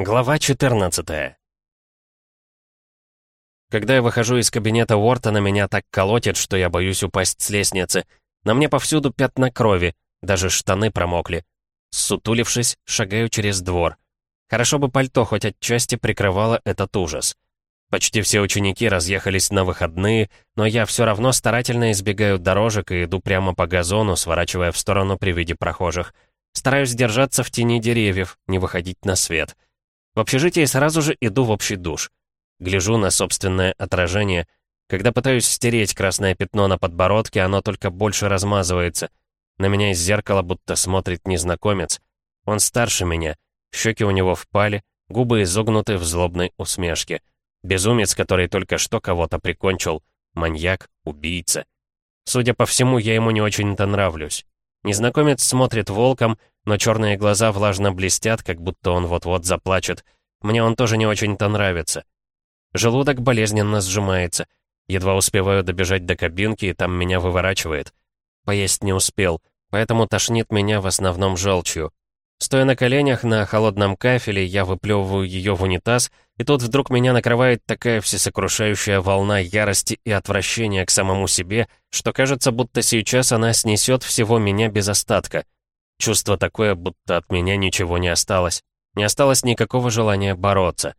Глава 14 Когда я выхожу из кабинета Уортона, меня так колотит, что я боюсь упасть с лестницы. На мне повсюду пятна крови, даже штаны промокли. Сутулившись, шагаю через двор. Хорошо бы пальто хоть отчасти прикрывало этот ужас. Почти все ученики разъехались на выходные, но я все равно старательно избегаю дорожек и иду прямо по газону, сворачивая в сторону при виде прохожих. Стараюсь держаться в тени деревьев, не выходить на свет. В общежитии сразу же иду в общий душ. Гляжу на собственное отражение. Когда пытаюсь стереть красное пятно на подбородке, оно только больше размазывается. На меня из зеркала будто смотрит незнакомец. Он старше меня. Щеки у него впали, губы изогнуты в злобной усмешке. Безумец, который только что кого-то прикончил. Маньяк, убийца. Судя по всему, я ему не очень-то нравлюсь. Незнакомец смотрит волком, но черные глаза влажно блестят, как будто он вот-вот заплачет. Мне он тоже не очень-то нравится. Желудок болезненно сжимается. Едва успеваю добежать до кабинки, и там меня выворачивает. Поесть не успел, поэтому тошнит меня в основном желчью. Стоя на коленях на холодном кафеле, я выплевываю ее в унитаз, и тут вдруг меня накрывает такая всесокрушающая волна ярости и отвращения к самому себе, что кажется, будто сейчас она снесет всего меня без остатка. Чувство такое, будто от меня ничего не осталось. Не осталось никакого желания бороться.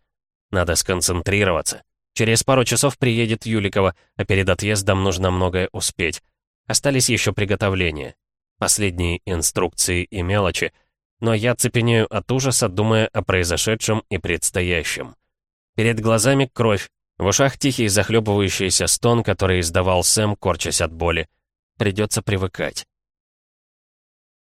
Надо сконцентрироваться. Через пару часов приедет Юликова, а перед отъездом нужно многое успеть. Остались еще приготовления. Последние инструкции и мелочи. Но я цепенею от ужаса, думая о произошедшем и предстоящем. Перед глазами кровь, в ушах тихий захлебывающийся стон, который издавал Сэм, корчась от боли. Придется привыкать.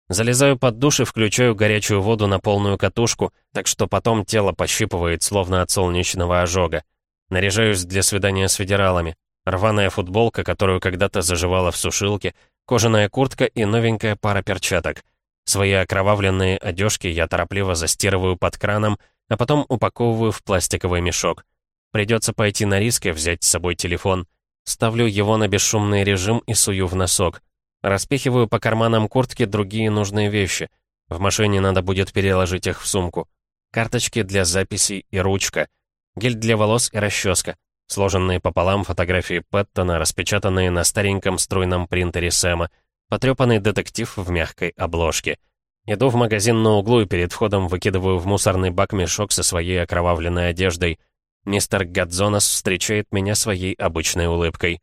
Залезаю под душ и включаю горячую воду на полную катушку, так что потом тело пощипывает, словно от солнечного ожога. Наряжаюсь для свидания с федералами. Рваная футболка, которую когда-то заживала в сушилке, кожаная куртка и новенькая пара перчаток. Свои окровавленные одежки я торопливо застирываю под краном, а потом упаковываю в пластиковый мешок. Придется пойти на риск и взять с собой телефон. Ставлю его на бесшумный режим и сую в носок. Распихиваю по карманам куртки другие нужные вещи. В машине надо будет переложить их в сумку. Карточки для записей и ручка. Гель для волос и расческа. Сложенные пополам фотографии Пэттона, распечатанные на стареньком струйном принтере Сэма. Потрепанный детектив в мягкой обложке. Иду в магазин на углу и перед входом выкидываю в мусорный бак мешок со своей окровавленной одеждой. Мистер Гадзонас встречает меня своей обычной улыбкой.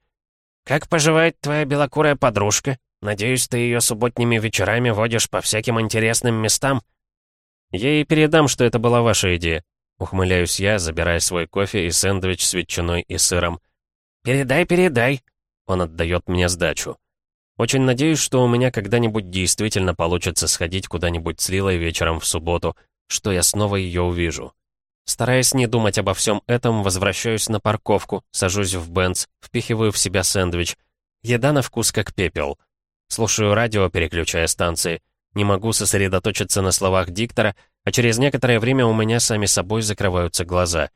«Как поживает твоя белокурая подружка?» Надеюсь, ты ее субботними вечерами водишь по всяким интересным местам?» «Я ей передам, что это была ваша идея», — ухмыляюсь я, забирая свой кофе и сэндвич с ветчиной и сыром. «Передай, передай», — он отдает мне сдачу. Очень надеюсь, что у меня когда-нибудь действительно получится сходить куда-нибудь с Лилой вечером в субботу, что я снова ее увижу. Стараясь не думать обо всем этом, возвращаюсь на парковку, сажусь в Бенц, впихиваю в себя сэндвич. Еда на вкус как пепел. Слушаю радио, переключая станции. Не могу сосредоточиться на словах диктора, а через некоторое время у меня сами собой закрываются глаза.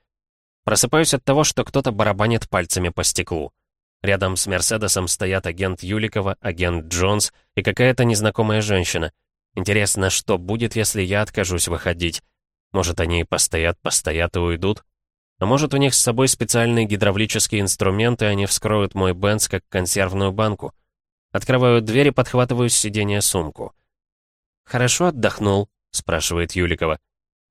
Просыпаюсь от того, что кто-то барабанит пальцами по стеклу. Рядом с Мерседесом стоят агент Юликова, агент Джонс и какая-то незнакомая женщина. Интересно, что будет, если я откажусь выходить? Может, они постоят, постоят и уйдут? А может, у них с собой специальные гидравлические инструменты, и они вскроют мой Бенц как консервную банку? Открываю дверь и подхватываю с сиденья сумку. «Хорошо отдохнул?» — спрашивает Юликова.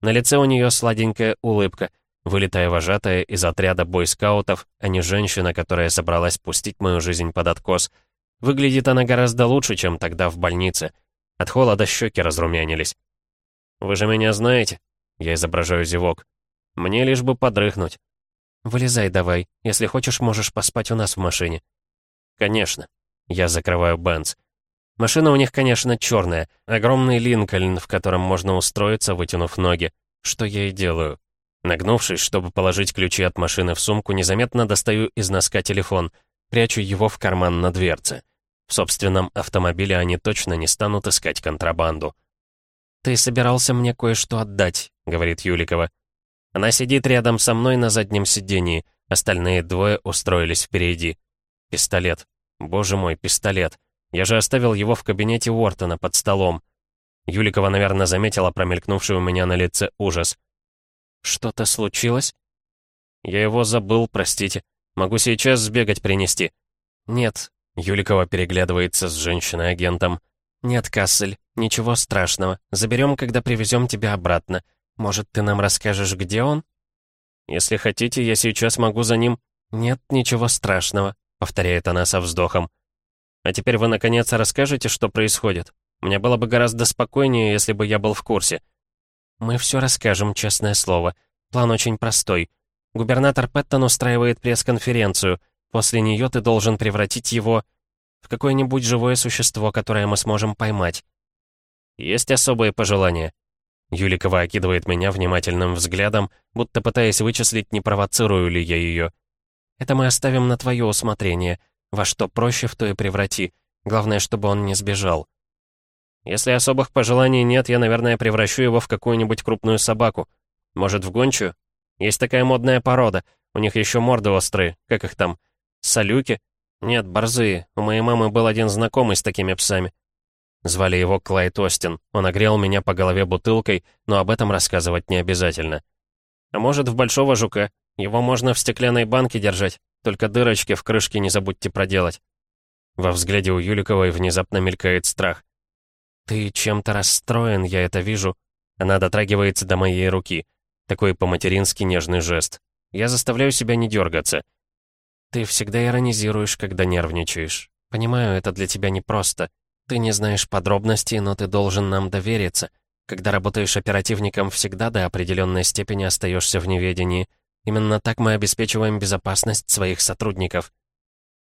На лице у нее сладенькая улыбка, вылетая вожатая из отряда бойскаутов, а не женщина, которая собралась пустить мою жизнь под откос. Выглядит она гораздо лучше, чем тогда в больнице. От холода щеки разрумянились. «Вы же меня знаете?» Я изображаю зевок. «Мне лишь бы подрыхнуть». «Вылезай давай. Если хочешь, можешь поспать у нас в машине». «Конечно». Я закрываю Бенц. Машина у них, конечно, черная. Огромный Линкольн, в котором можно устроиться, вытянув ноги. Что я и делаю. Нагнувшись, чтобы положить ключи от машины в сумку, незаметно достаю из носка телефон, прячу его в карман на дверце. В собственном автомобиле они точно не станут искать контрабанду. «Ты собирался мне кое-что отдать», — говорит Юликова. Она сидит рядом со мной на заднем сидении, остальные двое устроились впереди. Пистолет. Боже мой, пистолет. Я же оставил его в кабинете Уортона под столом. Юликова, наверное, заметила промелькнувший у меня на лице ужас. Что-то случилось?» «Я его забыл, простите. Могу сейчас сбегать принести». «Нет». Юликова переглядывается с женщиной-агентом. «Нет, Кассель, ничего страшного. Заберем, когда привезем тебя обратно. Может, ты нам расскажешь, где он?» «Если хотите, я сейчас могу за ним...» «Нет, ничего страшного», — повторяет она со вздохом. «А теперь вы, наконец, расскажете, что происходит? Мне было бы гораздо спокойнее, если бы я был в курсе». «Мы все расскажем, честное слово. План очень простой. Губернатор Пэттон устраивает пресс-конференцию. После нее ты должен превратить его в какое-нибудь живое существо, которое мы сможем поймать». «Есть особые пожелания?» Юликова окидывает меня внимательным взглядом, будто пытаясь вычислить, не провоцирую ли я ее. «Это мы оставим на твое усмотрение. Во что проще, в то и преврати. Главное, чтобы он не сбежал». «Если особых пожеланий нет, я, наверное, превращу его в какую-нибудь крупную собаку. Может, в гончую? Есть такая модная порода. У них еще морды острые. Как их там? Салюки? Нет, борзые. У моей мамы был один знакомый с такими псами. Звали его Клайд Остин. Он огрел меня по голове бутылкой, но об этом рассказывать не обязательно. А может, в большого жука. Его можно в стеклянной банке держать. Только дырочки в крышке не забудьте проделать. Во взгляде у Юликовой внезапно мелькает страх. «Ты чем-то расстроен, я это вижу». Она дотрагивается до моей руки. Такой по-матерински нежный жест. Я заставляю себя не дергаться. «Ты всегда иронизируешь, когда нервничаешь. Понимаю, это для тебя непросто. Ты не знаешь подробностей, но ты должен нам довериться. Когда работаешь оперативником, всегда до определенной степени остаешься в неведении. Именно так мы обеспечиваем безопасность своих сотрудников.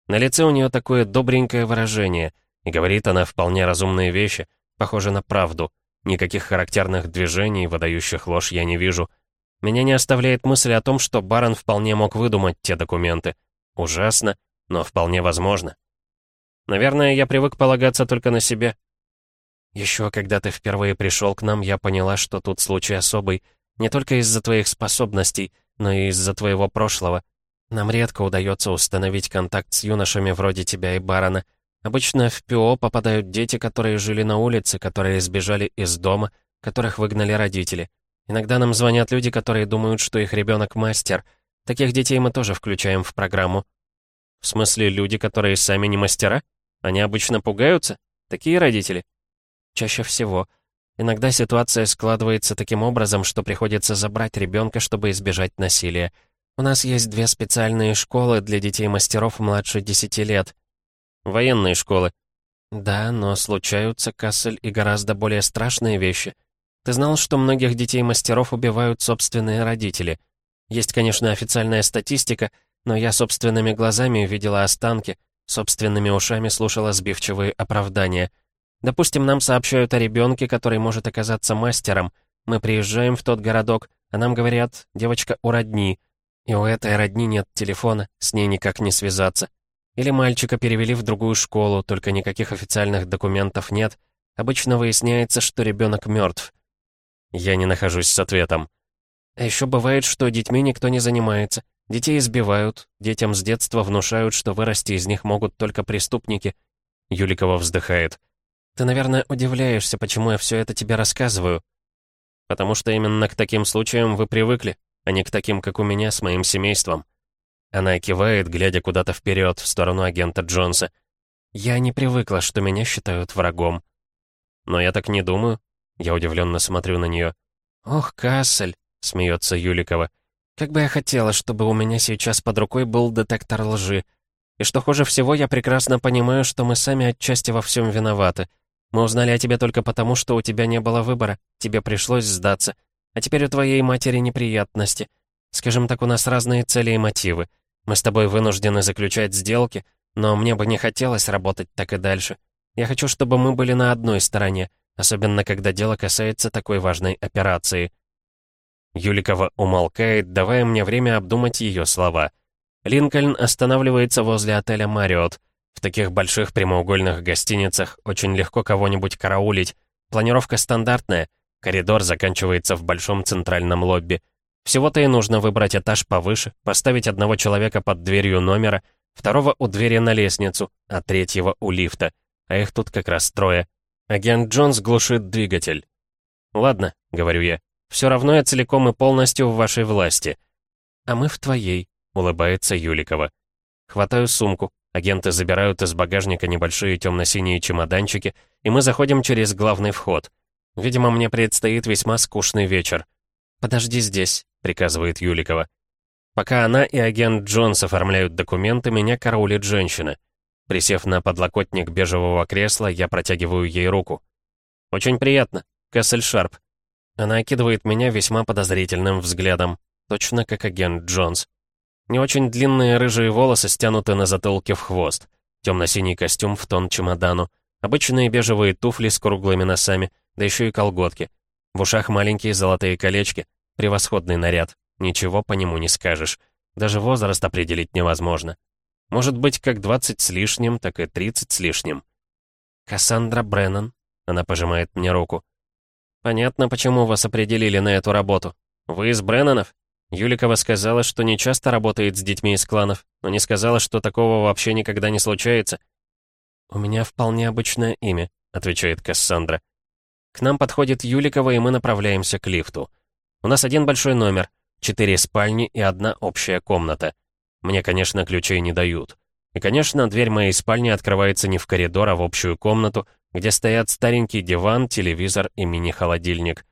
На лице у нее такое добренькое выражение, и говорит она вполне разумные вещи, похоже на правду. Никаких характерных движений, выдающих ложь, я не вижу. Меня не оставляет мысль о том, что Барон вполне мог выдумать те документы. Ужасно, но вполне возможно. Наверное, я привык полагаться только на себя. Еще когда ты впервые пришел к нам, я поняла, что тут случай особый. Не только из-за твоих способностей, но и из-за твоего прошлого. Нам редко удается установить контакт с юношами вроде тебя и Барона. Обычно в ПО попадают дети, которые жили на улице, которые сбежали из дома, которых выгнали родители. Иногда нам звонят люди, которые думают, что их ребенок мастер. Таких детей мы тоже включаем в программу. В смысле, люди, которые сами не мастера? Они обычно пугаются? Такие родители? Чаще всего. Иногда ситуация складывается таким образом, что приходится забрать ребенка, чтобы избежать насилия. У нас есть две специальные школы для детей-мастеров младше 10 лет. Военные школы. Да, но случаются, Кассель, и гораздо более страшные вещи. Ты знал, что многих детей-мастеров убивают собственные родители? Есть, конечно, официальная статистика, но я собственными глазами видела останки, Собственными ушами слушала сбивчивые оправдания. Допустим, нам сообщают о ребенке, который может оказаться мастером. Мы приезжаем в тот городок, а нам говорят, девочка у родни. И у этой родни нет телефона, с ней никак не связаться. Или мальчика перевели в другую школу, только никаких официальных документов нет. Обычно выясняется, что ребенок мертв. Я не нахожусь с ответом. А еще бывает, что детьми никто не занимается. Детей избивают, детям с детства внушают, что вырасти из них могут только преступники. Юликова вздыхает. Ты, наверное, удивляешься, почему я все это тебе рассказываю. Потому что именно к таким случаям вы привыкли, а не к таким, как у меня, с моим семейством. Она кивает, глядя куда-то вперед, в сторону агента Джонса. Я не привыкла, что меня считают врагом. Но я так не думаю. Я удивленно смотрю на нее. Ох, Кассель, смеется Юликова. Как бы я хотела, чтобы у меня сейчас под рукой был детектор лжи. И что хуже всего, я прекрасно понимаю, что мы сами отчасти во всем виноваты. Мы узнали о тебе только потому, что у тебя не было выбора, тебе пришлось сдаться. А теперь у твоей матери неприятности. Скажем так, у нас разные цели и мотивы. Мы с тобой вынуждены заключать сделки, но мне бы не хотелось работать так и дальше. Я хочу, чтобы мы были на одной стороне, особенно когда дело касается такой важной операции. Юликова умолкает, давая мне время обдумать ее слова. Линкольн останавливается возле отеля «Мариот». В таких больших прямоугольных гостиницах очень легко кого-нибудь караулить. Планировка стандартная. Коридор заканчивается в большом центральном лобби. Всего-то и нужно выбрать этаж повыше, поставить одного человека под дверью номера, второго у двери на лестницу, а третьего у лифта. А их тут как раз трое. Агент Джонс глушит двигатель. «Ладно», — говорю я, Все равно я целиком и полностью в вашей власти. А мы в твоей, улыбается Юликова. Хватаю сумку, агенты забирают из багажника небольшие темно-синие чемоданчики, и мы заходим через главный вход. Видимо, мне предстоит весьма скучный вечер. «Подожди здесь», — приказывает Юликова. Пока она и агент Джонс оформляют документы, меня караулит женщина. Присев на подлокотник бежевого кресла, я протягиваю ей руку. «Очень приятно. Кассель Шарп». Она окидывает меня весьма подозрительным взглядом, точно как агент Джонс. Не очень длинные рыжие волосы стянуты на затылке в хвост. Темно-синий костюм в тон чемодану. Обычные бежевые туфли с круглыми носами, да еще и колготки. В ушах маленькие золотые колечки. Превосходный наряд. Ничего по нему не скажешь. Даже возраст определить невозможно. Может быть, как 20 с лишним, так и 30 с лишним. «Кассандра Бреннан», — она пожимает мне руку. «Понятно, почему вас определили на эту работу. Вы из Бреннанов?» Юликова сказала, что не часто работает с детьми из кланов, но не сказала, что такого вообще никогда не случается. «У меня вполне обычное имя», — отвечает Кассандра. К нам подходит Юликова, и мы направляемся к лифту. У нас один большой номер, четыре спальни и одна общая комната. Мне, конечно, ключей не дают. И, конечно, дверь моей спальни открывается не в коридор, а в общую комнату, где стоят старенький диван, телевизор и мини-холодильник.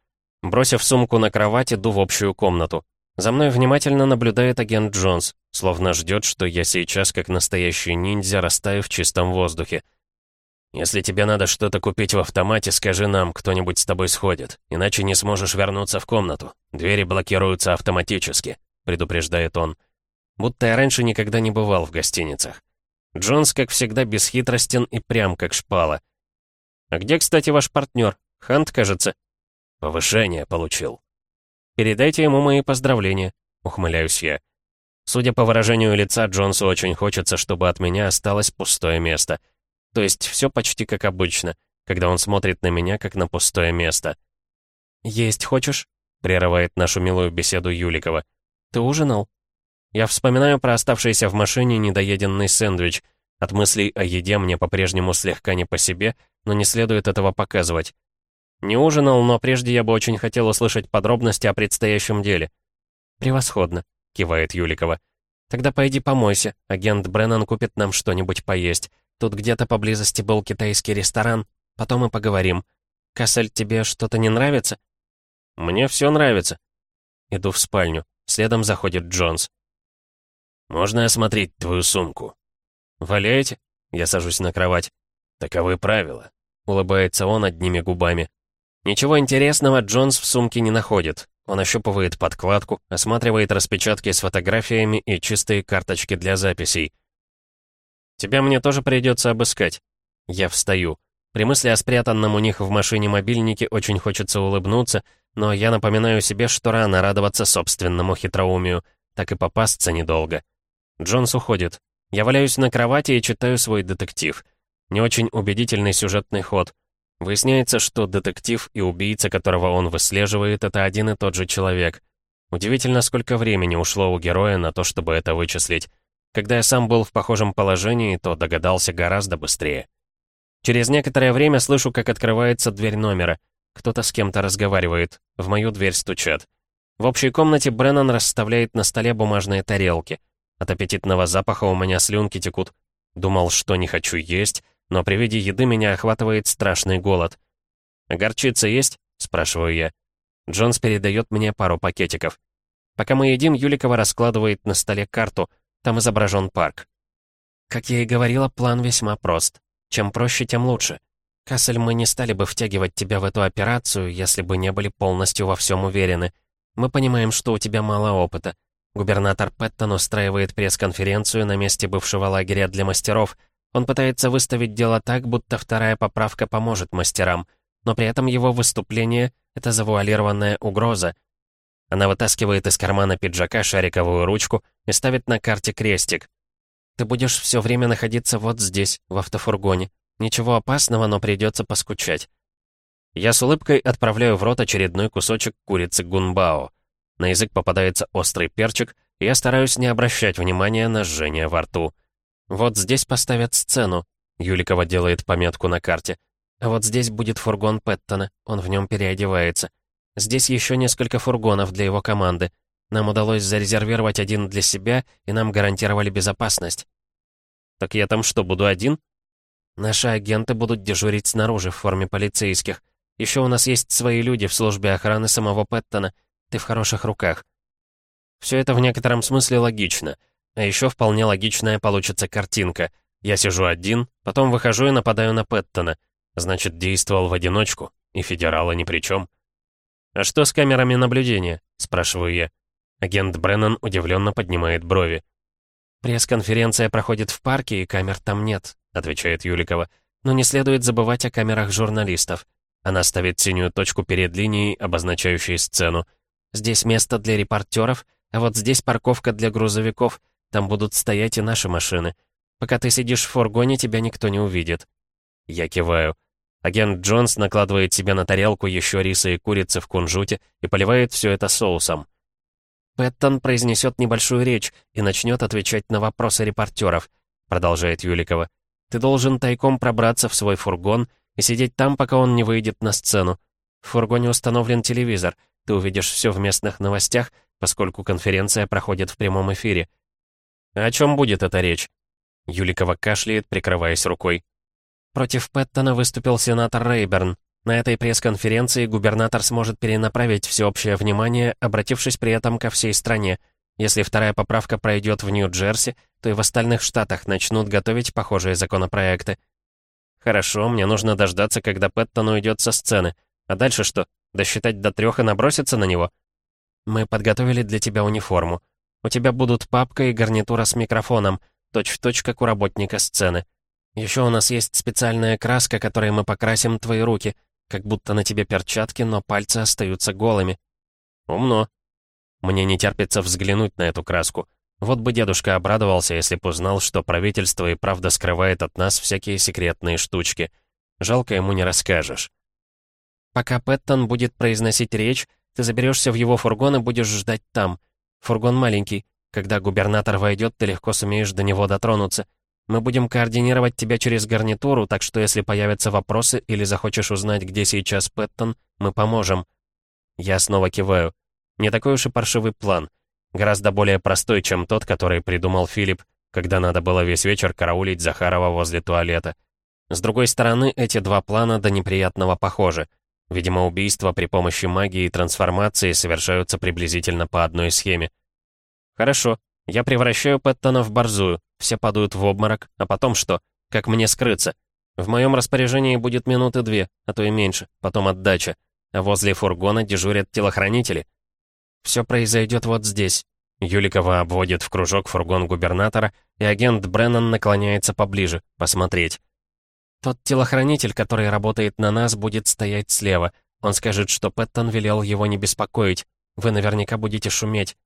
Бросив сумку на кровать, иду в общую комнату. За мной внимательно наблюдает агент Джонс, словно ждет, что я сейчас, как настоящий ниндзя, растаю в чистом воздухе. «Если тебе надо что-то купить в автомате, скажи нам, кто-нибудь с тобой сходит, иначе не сможешь вернуться в комнату. Двери блокируются автоматически», — предупреждает он будто я раньше никогда не бывал в гостиницах. Джонс, как всегда, бесхитростен и прям как шпала. «А где, кстати, ваш партнер? Хант, кажется?» «Повышение получил». «Передайте ему мои поздравления», — ухмыляюсь я. Судя по выражению лица, Джонсу очень хочется, чтобы от меня осталось пустое место. То есть все почти как обычно, когда он смотрит на меня, как на пустое место. «Есть хочешь?» — прерывает нашу милую беседу Юликова. «Ты ужинал?» Я вспоминаю про оставшийся в машине недоеденный сэндвич. От мыслей о еде мне по-прежнему слегка не по себе, но не следует этого показывать. Не ужинал, но прежде я бы очень хотел услышать подробности о предстоящем деле. «Превосходно», — кивает Юликова. «Тогда пойди помойся, агент Бреннан купит нам что-нибудь поесть. Тут где-то поблизости был китайский ресторан, потом мы поговорим. Кассель, тебе что-то не нравится?» «Мне все нравится». Иду в спальню. Следом заходит Джонс. «Можно осмотреть твою сумку?» «Валяете?» Я сажусь на кровать. «Таковы правила», — улыбается он одними губами. Ничего интересного Джонс в сумке не находит. Он ощупывает подкладку, осматривает распечатки с фотографиями и чистые карточки для записей. «Тебя мне тоже придется обыскать». Я встаю. При мысли о спрятанном у них в машине мобильнике очень хочется улыбнуться, но я напоминаю себе, что рано радоваться собственному хитроумию, так и попасться недолго. Джонс уходит. Я валяюсь на кровати и читаю свой детектив. Не очень убедительный сюжетный ход. Выясняется, что детектив и убийца, которого он выслеживает, это один и тот же человек. Удивительно, сколько времени ушло у героя на то, чтобы это вычислить. Когда я сам был в похожем положении, то догадался гораздо быстрее. Через некоторое время слышу, как открывается дверь номера. Кто-то с кем-то разговаривает. В мою дверь стучат. В общей комнате Бреннан расставляет на столе бумажные тарелки. От аппетитного запаха у меня слюнки текут. Думал, что не хочу есть, но при виде еды меня охватывает страшный голод. «Горчица есть?» — спрашиваю я. Джонс передает мне пару пакетиков. Пока мы едим, Юликова раскладывает на столе карту. Там изображен парк. Как я и говорила, план весьма прост. Чем проще, тем лучше. Кассель, мы не стали бы втягивать тебя в эту операцию, если бы не были полностью во всем уверены. Мы понимаем, что у тебя мало опыта. Губернатор Пэттон устраивает пресс-конференцию на месте бывшего лагеря для мастеров. Он пытается выставить дело так, будто вторая поправка поможет мастерам, но при этом его выступление — это завуалированная угроза. Она вытаскивает из кармана пиджака шариковую ручку и ставит на карте крестик. «Ты будешь все время находиться вот здесь, в автофургоне. Ничего опасного, но придется поскучать». Я с улыбкой отправляю в рот очередной кусочек курицы гунбао. На язык попадается острый перчик, и я стараюсь не обращать внимания на жжение во рту. Вот здесь поставят сцену. Юликова делает пометку на карте. А вот здесь будет фургон Пэттона, он в нем переодевается. Здесь еще несколько фургонов для его команды. Нам удалось зарезервировать один для себя, и нам гарантировали безопасность. Так я там что, буду один? Наши агенты будут дежурить снаружи в форме полицейских. Еще у нас есть свои люди в службе охраны самого Пэттона. Ты в хороших руках. Все это в некотором смысле логично. А еще вполне логичная получится картинка. Я сижу один, потом выхожу и нападаю на Пэттона. Значит, действовал в одиночку, и федералы ни при чем. «А что с камерами наблюдения?» — спрашиваю я. Агент Бреннан удивленно поднимает брови. «Пресс-конференция проходит в парке, и камер там нет», — отвечает Юликова. «Но не следует забывать о камерах журналистов. Она ставит синюю точку перед линией, обозначающей сцену. Здесь место для репортеров, а вот здесь парковка для грузовиков. Там будут стоять и наши машины. Пока ты сидишь в фургоне, тебя никто не увидит». Я киваю. Агент Джонс накладывает себе на тарелку еще риса и курицы в кунжуте и поливает все это соусом. Пэттон произнесет небольшую речь и начнет отвечать на вопросы репортеров, продолжает Юликова. Ты должен тайком пробраться в свой фургон и сидеть там, пока он не выйдет на сцену. В фургоне установлен телевизор. Ты увидишь все в местных новостях, поскольку конференция проходит в прямом эфире. О чем будет эта речь? Юликова кашляет, прикрываясь рукой. Против Пэттона выступил сенатор Рейберн. На этой пресс-конференции губернатор сможет перенаправить всеобщее внимание, обратившись при этом ко всей стране. Если вторая поправка пройдет в Нью-Джерси, то и в остальных штатах начнут готовить похожие законопроекты. Хорошо, мне нужно дождаться, когда Пэттон уйдет со сцены. А дальше что? Досчитать до трех и наброситься на него? Мы подготовили для тебя униформу. У тебя будут папка и гарнитура с микрофоном, точь-в-точь, точь, как у работника сцены. Еще у нас есть специальная краска, которой мы покрасим твои руки, как будто на тебе перчатки, но пальцы остаются голыми. Умно. Мне не терпится взглянуть на эту краску. Вот бы дедушка обрадовался, если бы узнал, что правительство и правда скрывает от нас всякие секретные штучки. Жалко ему не расскажешь. Пока Пэттон будет произносить речь, ты заберешься в его фургон и будешь ждать там. Фургон маленький. Когда губернатор войдет, ты легко сумеешь до него дотронуться. Мы будем координировать тебя через гарнитуру, так что если появятся вопросы или захочешь узнать, где сейчас Пэттон, мы поможем». Я снова киваю. Не такой уж и паршивый план. Гораздо более простой, чем тот, который придумал Филипп, когда надо было весь вечер караулить Захарова возле туалета. С другой стороны, эти два плана до неприятного похожи. Видимо, убийства при помощи магии и трансформации совершаются приблизительно по одной схеме. Хорошо, я превращаю Пэттона в борзую, все падают в обморок, а потом что? Как мне скрыться? В моем распоряжении будет минуты две, а то и меньше, потом отдача. А возле фургона дежурят телохранители. Все произойдет вот здесь. Юликова обводит в кружок фургон губернатора, и агент Бреннан наклоняется поближе, посмотреть. Тот телохранитель, который работает на нас, будет стоять слева. Он скажет, что Пэттон велел его не беспокоить. Вы наверняка будете шуметь.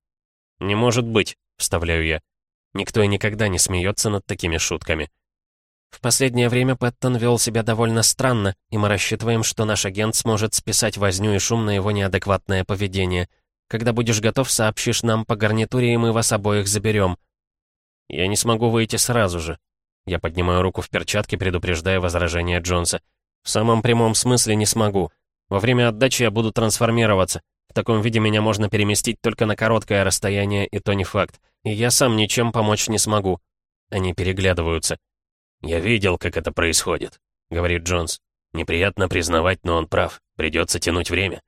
«Не может быть», — вставляю я. Никто и никогда не смеется над такими шутками. В последнее время Пэттон вел себя довольно странно, и мы рассчитываем, что наш агент сможет списать возню и шум на его неадекватное поведение. Когда будешь готов, сообщишь нам по гарнитуре, и мы вас обоих заберем. Я не смогу выйти сразу же. Я поднимаю руку в перчатке, предупреждая возражение Джонса. В самом прямом смысле не смогу. Во время отдачи я буду трансформироваться. В таком виде меня можно переместить только на короткое расстояние, и то не факт. И я сам ничем помочь не смогу. Они переглядываются. «Я видел, как это происходит», — говорит Джонс. «Неприятно признавать, но он прав. Придется тянуть время».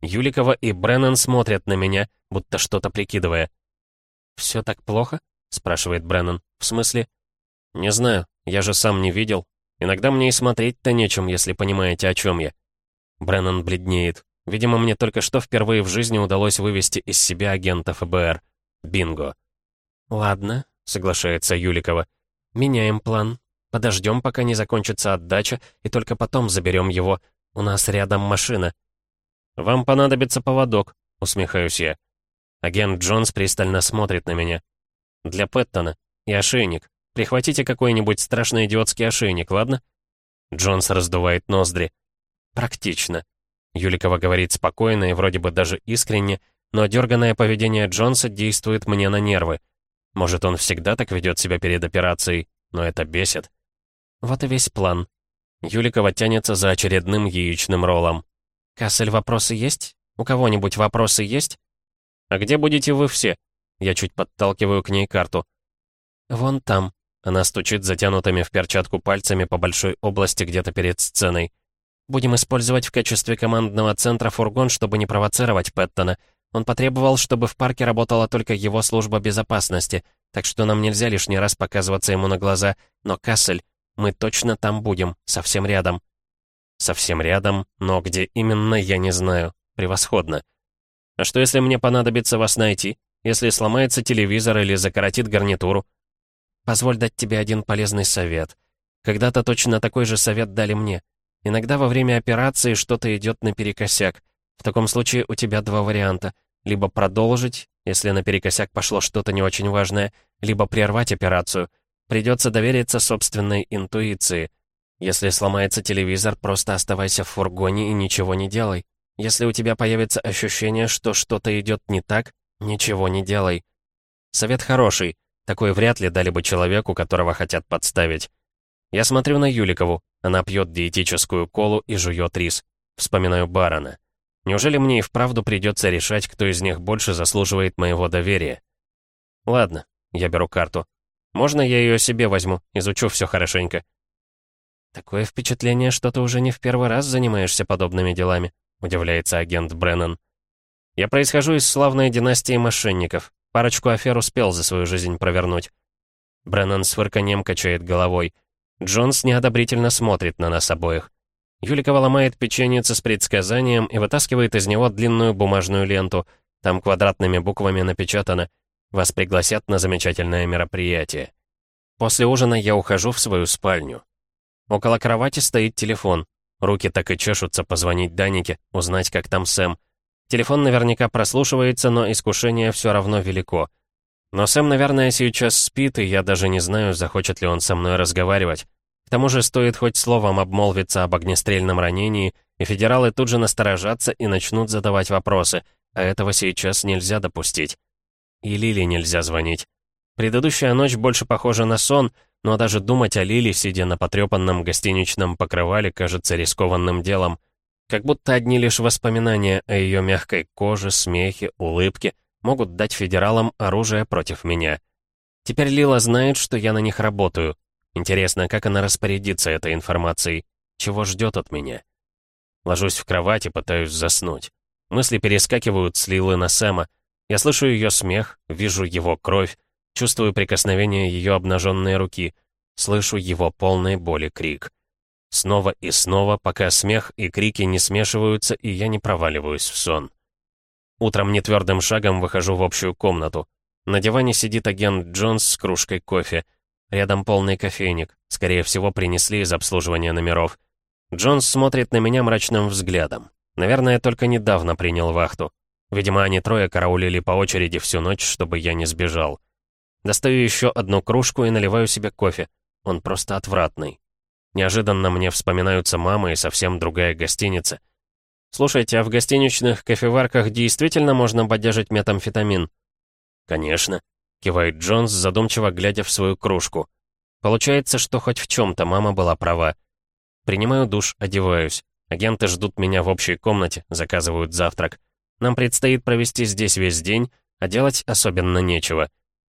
Юликова и Бреннан смотрят на меня, будто что-то прикидывая. «Все так плохо?» — спрашивает Бреннан. «В смысле?» «Не знаю, я же сам не видел. Иногда мне и смотреть-то нечем, если понимаете, о чем я». Бреннан бледнеет. Видимо, мне только что впервые в жизни удалось вывести из себя агента ФБР. Бинго. «Ладно», — соглашается Юликова. «Меняем план. Подождем, пока не закончится отдача, и только потом заберем его. У нас рядом машина». «Вам понадобится поводок», — усмехаюсь я. Агент Джонс пристально смотрит на меня. «Для Пэттона. И ошейник. Прихватите какой-нибудь страшный идиотский ошейник, ладно?» Джонс раздувает ноздри. «Практично. Юликова говорит спокойно и вроде бы даже искренне, но дерганное поведение Джонса действует мне на нервы. Может, он всегда так ведет себя перед операцией, но это бесит. Вот и весь план. Юликова тянется за очередным яичным роллом. «Кассель, вопросы есть? У кого-нибудь вопросы есть?» «А где будете вы все?» Я чуть подталкиваю к ней карту. «Вон там». Она стучит затянутыми в перчатку пальцами по большой области где-то перед сценой. «Будем использовать в качестве командного центра фургон, чтобы не провоцировать Пэттона. Он потребовал, чтобы в парке работала только его служба безопасности, так что нам нельзя лишний раз показываться ему на глаза. Но, Кассель, мы точно там будем, совсем рядом». «Совсем рядом, но где именно, я не знаю. Превосходно. А что, если мне понадобится вас найти? Если сломается телевизор или закоротит гарнитуру?» «Позволь дать тебе один полезный совет. Когда-то точно такой же совет дали мне. Иногда во время операции что-то идет наперекосяк. В таком случае у тебя два варианта. Либо продолжить, если наперекосяк пошло что-то не очень важное, либо прервать операцию. Придется довериться собственной интуиции. Если сломается телевизор, просто оставайся в фургоне и ничего не делай. Если у тебя появится ощущение, что что-то идет не так, ничего не делай. Совет хороший. Такой вряд ли дали бы человеку, которого хотят подставить. Я смотрю на Юликову. Она пьет диетическую колу и жует рис. Вспоминаю барона. Неужели мне и вправду придется решать, кто из них больше заслуживает моего доверия? Ладно, я беру карту. Можно я ее себе возьму, изучу все хорошенько. Такое впечатление, что ты уже не в первый раз занимаешься подобными делами, удивляется агент Бреннан. Я происхожу из славной династии мошенников. Парочку афер успел за свою жизнь провернуть. Бреннан с фырканьем качает головой. Джонс неодобрительно смотрит на нас обоих. Юликова ломает печеньице с предсказанием и вытаскивает из него длинную бумажную ленту. Там квадратными буквами напечатано «Вас пригласят на замечательное мероприятие». После ужина я ухожу в свою спальню. Около кровати стоит телефон. Руки так и чешутся позвонить Данике, узнать, как там Сэм. Телефон наверняка прослушивается, но искушение все равно велико. Но Сэм, наверное, сейчас спит, и я даже не знаю, захочет ли он со мной разговаривать. К тому же стоит хоть словом обмолвиться об огнестрельном ранении, и федералы тут же насторожатся и начнут задавать вопросы, а этого сейчас нельзя допустить. И Лиле нельзя звонить. Предыдущая ночь больше похожа на сон, но даже думать о Лиле, сидя на потрепанном гостиничном покрывале, кажется рискованным делом. Как будто одни лишь воспоминания о ее мягкой коже, смехе, улыбке могут дать федералам оружие против меня. Теперь Лила знает, что я на них работаю, Интересно, как она распорядится этой информацией? Чего ждет от меня? Ложусь в кровать и пытаюсь заснуть. Мысли перескакивают с Лилы на Сэма. Я слышу ее смех, вижу его кровь, чувствую прикосновение ее обнаженной руки, слышу его полной боли крик. Снова и снова, пока смех и крики не смешиваются, и я не проваливаюсь в сон. Утром нетвердым шагом выхожу в общую комнату. На диване сидит агент Джонс с кружкой кофе. Рядом полный кофейник. Скорее всего, принесли из обслуживания номеров. Джонс смотрит на меня мрачным взглядом. Наверное, только недавно принял вахту. Видимо, они трое караулили по очереди всю ночь, чтобы я не сбежал. Достаю еще одну кружку и наливаю себе кофе. Он просто отвратный. Неожиданно мне вспоминаются мама и совсем другая гостиница. Слушайте, а в гостиничных кофеварках действительно можно бодяжить метамфетамин? Конечно кивает Джонс, задумчиво глядя в свою кружку. Получается, что хоть в чем-то мама была права. Принимаю душ, одеваюсь. Агенты ждут меня в общей комнате, заказывают завтрак. Нам предстоит провести здесь весь день, а делать особенно нечего.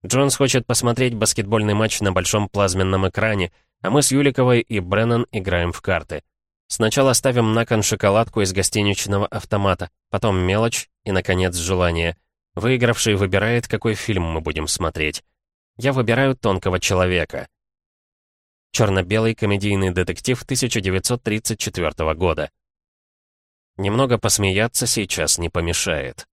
Джонс хочет посмотреть баскетбольный матч на большом плазменном экране, а мы с Юликовой и Бреннан играем в карты. Сначала ставим на кон шоколадку из гостиничного автомата, потом мелочь и, наконец, желание — Выигравший выбирает, какой фильм мы будем смотреть. Я выбираю «Тонкого человека». Черно-белый комедийный детектив 1934 года. Немного посмеяться сейчас не помешает.